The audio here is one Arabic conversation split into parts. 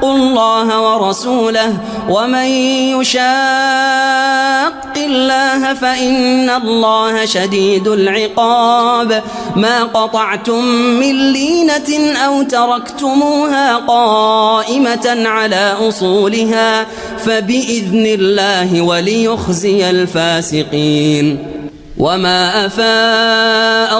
شاقوا الله ورسوله ومن يشاق الله فإن الله شديد العقاب ما قطعتم من لينة أو تركتموها قائمة على أصولها فبإذن الله وليخزي الفاسقين. وما أفاء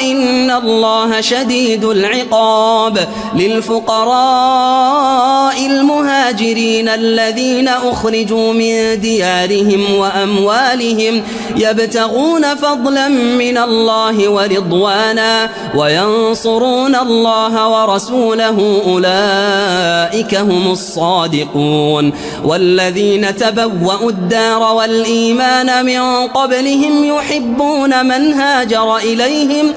إن الله شديد العقاب للفقراء المهاجرين الذين أخرجوا من ديارهم وأموالهم يبتغون فضلا من الله ورضوانا وينصرون الله ورسوله أولئك هم الصادقون والذين تبوأوا الدار والإيمان من قبلهم يحبون من هاجر إليهم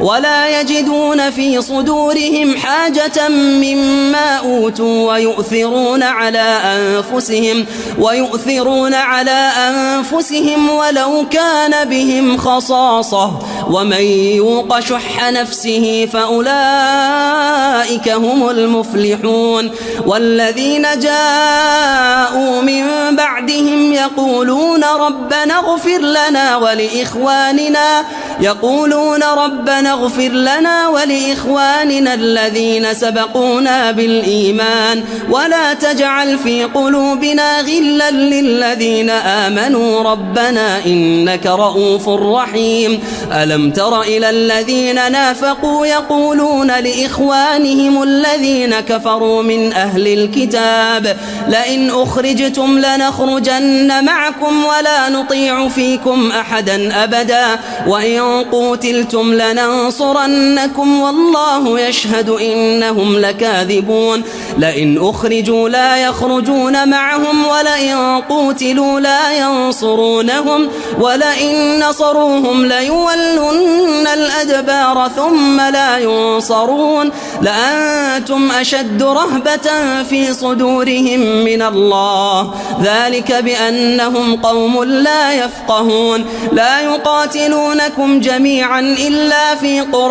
ولا يجدون في صدورهم حاجة مما أوتوا ويؤثرون على أنفسهم ويؤثرون على أنفسهم ولو كان بهم خصاصة. ومن يوق شح نفسه فأولئك هم المفلحون. والذين جاءوا من بعدهم يقولون ربنا اغفر لنا ولإخواننا يقولون ربنا اغفر لنا ولإخواننا الذين سبقونا بالإيمان. ولا تجعل في قلوبنا غلا للذين آمنوا. ربنا إنك رؤوف رحيم. ألم تر إلى الذين نافقوا يقولون لإخوانهم الذين كفروا من أهل الكتاب لئن أخرجتم لنخرجن معكم ولا نطيع فيكم أحدا أبدا. وإن قوتلتم لننصرنكم والله يشهد إنهم لكاذبون لئن أخرجوا لا يخرجون معهم ولئن قوتلوا لا ينصرونهم ولئن نصروهم ليولن الأدبار ثم لا ينصرون لأنتم أشد رهبة في صدورهم من الله ذلك بأنهم قوم لا يفقهون لا يقاتلونكم جميعا إلا في قرى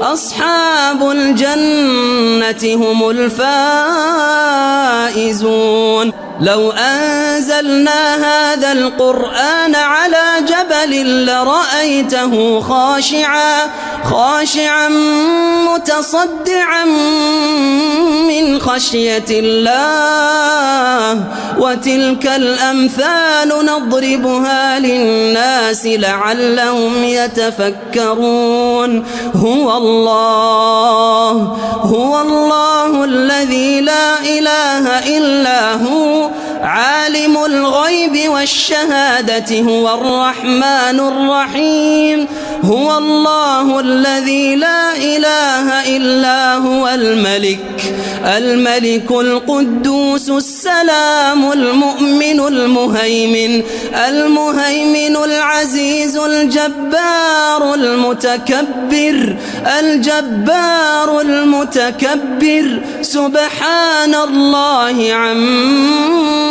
أصحاب الجنة هم الفائزون. لو أنزلنا هذا القرآن على جبل لرأيته خاشعا خاشعا متصدعا من خشية الله. وتلك الأمثال نضربها للناس لعلهم يتفكرون. هو الله هو الله الذي لا إله إلا هو. عالم الغيب والشهادة هو الرحمن الرحيم. هو الله الذي لا إله إلا هو الملك. الملك القدوس السلام المؤمن المهيمن. المهيمن العزيز الجبار المتكبر. الجبار المتكبر. سبحان الله